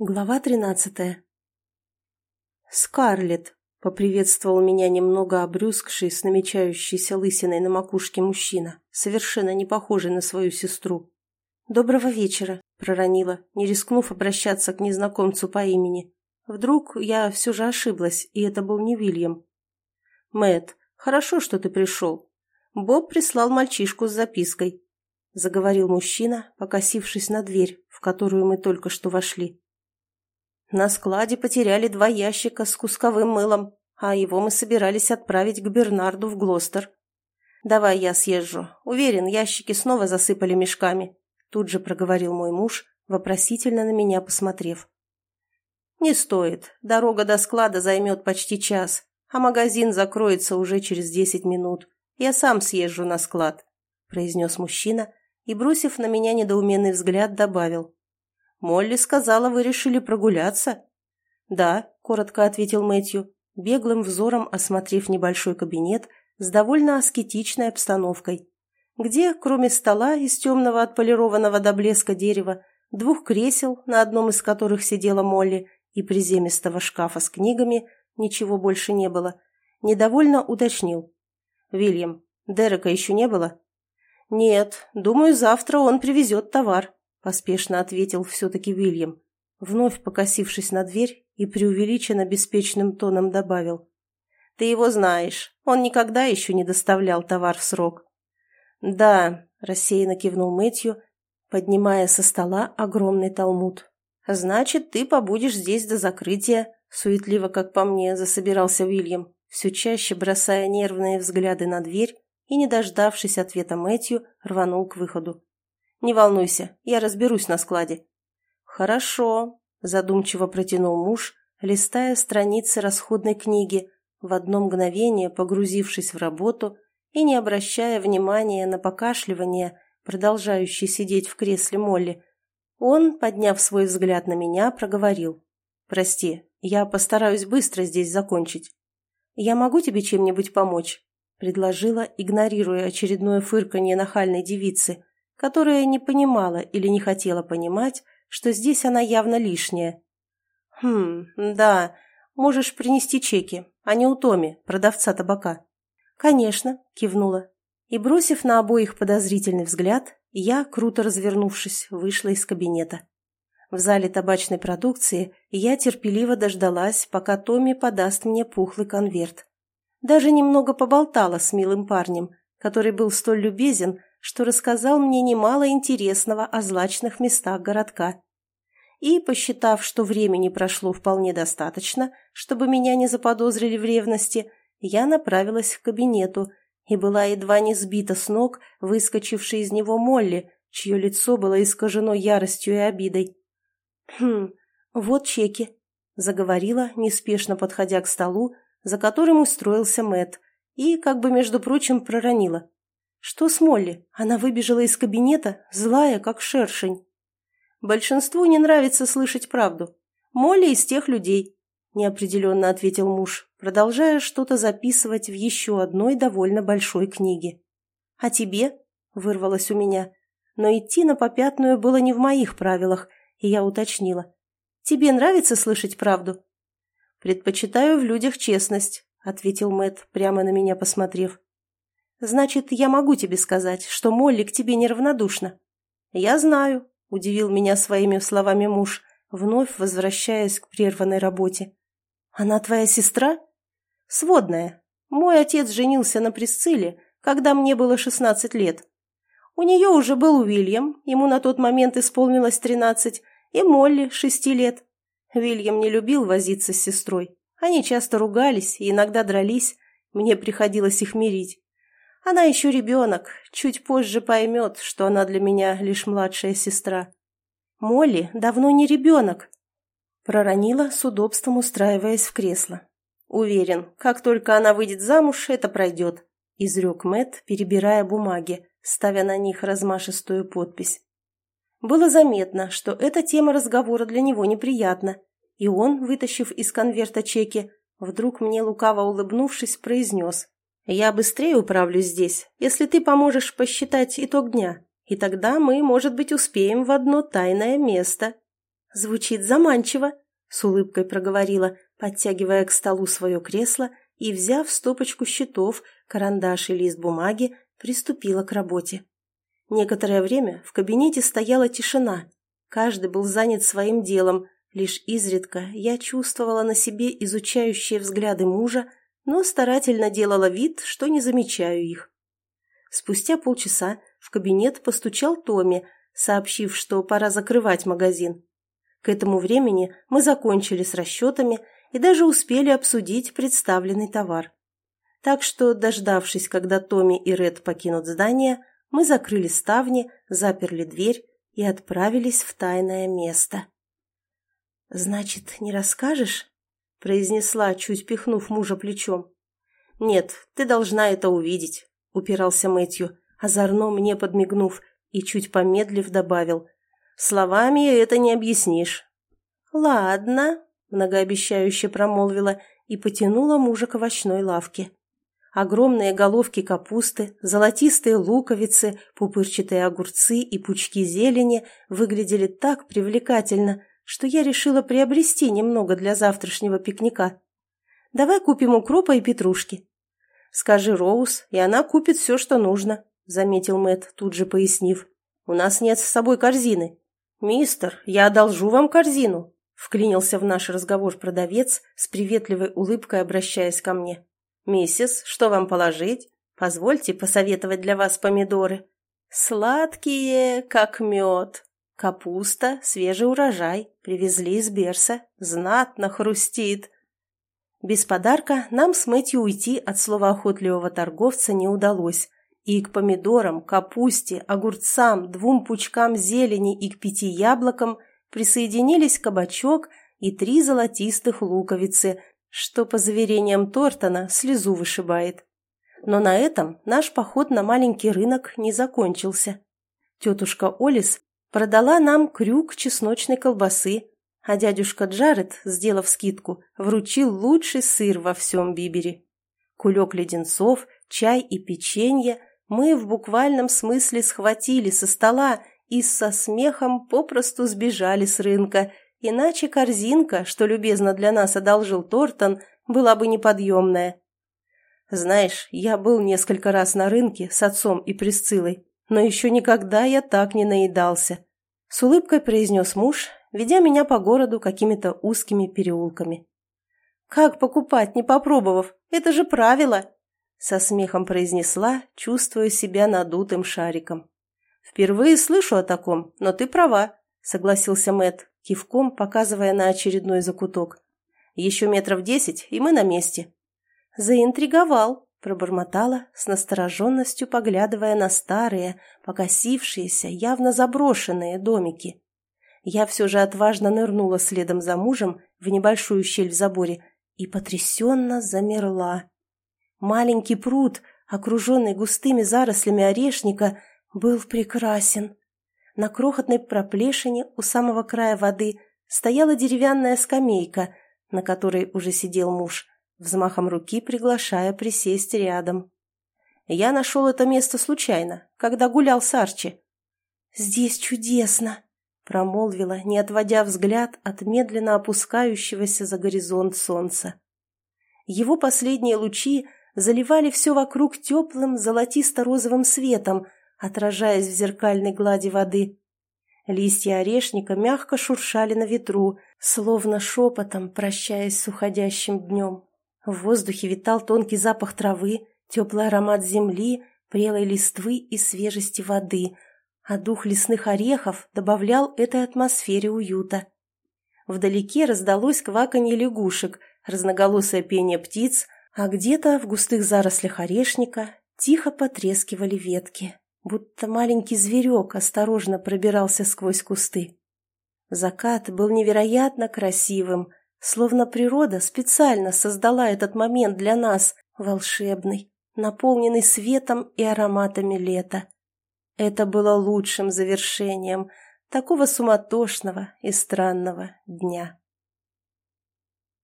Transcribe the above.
Глава тринадцатая. «Скарлетт!» — поприветствовал меня немного обрюзгший с намечающейся лысиной на макушке мужчина, совершенно не похожий на свою сестру. «Доброго вечера!» — проронила, не рискнув обращаться к незнакомцу по имени. Вдруг я все же ошиблась, и это был не Вильям. Мэт, хорошо, что ты пришел. Боб прислал мальчишку с запиской», — заговорил мужчина, покосившись на дверь, в которую мы только что вошли. На складе потеряли два ящика с кусковым мылом, а его мы собирались отправить к Бернарду в Глостер. «Давай я съезжу. Уверен, ящики снова засыпали мешками», — тут же проговорил мой муж, вопросительно на меня посмотрев. «Не стоит. Дорога до склада займет почти час, а магазин закроется уже через десять минут. Я сам съезжу на склад», — произнес мужчина и, бросив на меня недоуменный взгляд, добавил. «Молли сказала, вы решили прогуляться?» «Да», — коротко ответил Мэтью, беглым взором осмотрев небольшой кабинет с довольно аскетичной обстановкой, где, кроме стола из темного отполированного до блеска дерева, двух кресел, на одном из которых сидела Молли, и приземистого шкафа с книгами, ничего больше не было, недовольно уточнил. «Вильям, Дерека еще не было?» «Нет, думаю, завтра он привезет товар», поспешно ответил все-таки Вильям, вновь покосившись на дверь и преувеличенно беспечным тоном добавил. «Ты его знаешь, он никогда еще не доставлял товар в срок». «Да», — рассеянно кивнул Мэтью, поднимая со стола огромный талмуд. «Значит, ты побудешь здесь до закрытия», — суетливо, как по мне, засобирался Вильям, все чаще бросая нервные взгляды на дверь и, не дождавшись ответа Мэтью, рванул к выходу. Не волнуйся, я разберусь на складе». «Хорошо», – задумчиво протянул муж, листая страницы расходной книги, в одно мгновение погрузившись в работу и не обращая внимания на покашливание, продолжающий сидеть в кресле Молли. Он, подняв свой взгляд на меня, проговорил. «Прости, я постараюсь быстро здесь закончить. Я могу тебе чем-нибудь помочь?» предложила, игнорируя очередное фырканье нахальной девицы, которая не понимала или не хотела понимать, что здесь она явно лишняя. «Хм, да, можешь принести чеки, а не у Томи, продавца табака». «Конечно», — кивнула. И, бросив на обоих подозрительный взгляд, я, круто развернувшись, вышла из кабинета. В зале табачной продукции я терпеливо дождалась, пока Томми подаст мне пухлый конверт. Даже немного поболтала с милым парнем, который был столь любезен, что рассказал мне немало интересного о злачных местах городка. И, посчитав, что времени прошло вполне достаточно, чтобы меня не заподозрили в ревности, я направилась к кабинету и была едва не сбита с ног, выскочившей из него Молли, чье лицо было искажено яростью и обидой. «Хм, вот чеки», — заговорила, неспешно подходя к столу, за которым устроился Мэт, и, как бы, между прочим, проронила. Что с Молли? Она выбежала из кабинета, злая, как шершень. Большинству не нравится слышать правду. Молли из тех людей, неопределенно ответил муж, продолжая что-то записывать в еще одной довольно большой книге. А тебе? Вырвалось у меня. Но идти на попятную было не в моих правилах, и я уточнила. Тебе нравится слышать правду? Предпочитаю в людях честность, ответил Мэт, прямо на меня посмотрев. Значит, я могу тебе сказать, что Молли к тебе неравнодушна. Я знаю, удивил меня своими словами муж, вновь возвращаясь к прерванной работе. Она твоя сестра? Сводная. Мой отец женился на Присцилле, когда мне было шестнадцать лет. У нее уже был Уильям, ему на тот момент исполнилось тринадцать, и Молли шести лет. Уильям не любил возиться с сестрой. Они часто ругались и иногда дрались, мне приходилось их мирить. Она еще ребенок, чуть позже поймет, что она для меня лишь младшая сестра. Молли давно не ребенок. Проронила, с удобством устраиваясь в кресло. Уверен, как только она выйдет замуж, это пройдет, изрек Мэт, перебирая бумаги, ставя на них размашистую подпись. Было заметно, что эта тема разговора для него неприятна, и он, вытащив из конверта чеки, вдруг мне лукаво улыбнувшись, произнес я быстрее управлюсь здесь, если ты поможешь посчитать итог дня, и тогда мы, может быть, успеем в одно тайное место». Звучит заманчиво, с улыбкой проговорила, подтягивая к столу свое кресло и, взяв стопочку счетов, карандаш и лист бумаги, приступила к работе. Некоторое время в кабинете стояла тишина. Каждый был занят своим делом, лишь изредка я чувствовала на себе изучающие взгляды мужа, но старательно делала вид, что не замечаю их. Спустя полчаса в кабинет постучал Томми, сообщив, что пора закрывать магазин. К этому времени мы закончили с расчетами и даже успели обсудить представленный товар. Так что, дождавшись, когда Томми и Ред покинут здание, мы закрыли ставни, заперли дверь и отправились в тайное место. «Значит, не расскажешь?» – произнесла, чуть пихнув мужа плечом. «Нет, ты должна это увидеть», – упирался Мэтью, озорно мне подмигнув и, чуть помедлив, добавил. Словами это не объяснишь. Ладно, многообещающе промолвила и потянула мужа к овощной лавке. Огромные головки капусты, золотистые луковицы, пупырчатые огурцы и пучки зелени выглядели так привлекательно, что я решила приобрести немного для завтрашнего пикника. Давай купим укропа и петрушки. Скажи Роуз, и она купит все, что нужно, заметил Мэт, тут же пояснив. У нас нет с собой корзины. «Мистер, я одолжу вам корзину», — вклинился в наш разговор продавец с приветливой улыбкой, обращаясь ко мне. «Миссис, что вам положить? Позвольте посоветовать для вас помидоры. Сладкие, как мед. Капуста, свежий урожай, привезли из Берса, знатно хрустит». Без подарка нам с Мэтью уйти от слова охотливого торговца не удалось, и к помидорам, капусте, огурцам, двум пучкам зелени и к пяти яблокам присоединились кабачок и три золотистых луковицы, что, по заверениям Тортона, слезу вышибает. Но на этом наш поход на маленький рынок не закончился. Тетушка Олис продала нам крюк чесночной колбасы, а дядюшка Джаред, сделав скидку, вручил лучший сыр во всем Бибере. Кулек леденцов, чай и печенье – мы в буквальном смысле схватили со стола и со смехом попросту сбежали с рынка, иначе корзинка, что любезно для нас одолжил Тортон, была бы неподъемная. Знаешь, я был несколько раз на рынке с отцом и Присциллой, но еще никогда я так не наедался. С улыбкой произнес муж, ведя меня по городу какими-то узкими переулками. «Как покупать, не попробовав? Это же правило!» со смехом произнесла, чувствуя себя надутым шариком. «Впервые слышу о таком, но ты права», — согласился Мэт, кивком показывая на очередной закуток. «Еще метров десять, и мы на месте». «Заинтриговал», — пробормотала, с настороженностью поглядывая на старые, покосившиеся, явно заброшенные домики. Я все же отважно нырнула следом за мужем в небольшую щель в заборе и потрясенно замерла. Маленький пруд, окруженный густыми зарослями орешника, был прекрасен. На крохотной проплешине у самого края воды стояла деревянная скамейка, на которой уже сидел муж, взмахом руки приглашая присесть рядом. Я нашел это место случайно, когда гулял с Арчи. «Здесь чудесно!» — промолвила, не отводя взгляд от медленно опускающегося за горизонт солнца. Его последние лучи заливали все вокруг теплым золотисто-розовым светом, отражаясь в зеркальной глади воды. Листья орешника мягко шуршали на ветру, словно шепотом прощаясь с уходящим днем. В воздухе витал тонкий запах травы, теплый аромат земли, прелой листвы и свежести воды, а дух лесных орехов добавлял этой атмосфере уюта. Вдалеке раздалось кваканье лягушек, разноголосое пение птиц, а где-то в густых зарослях орешника тихо потрескивали ветки, будто маленький зверек осторожно пробирался сквозь кусты. Закат был невероятно красивым, словно природа специально создала этот момент для нас, волшебный, наполненный светом и ароматами лета. Это было лучшим завершением такого суматошного и странного дня.